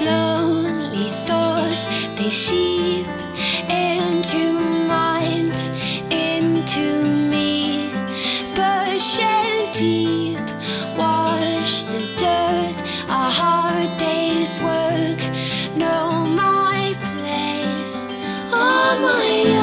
lonely thoughts they seep into mind, into me, but shed deep, wash the dirt, A hard days work, know my place on my.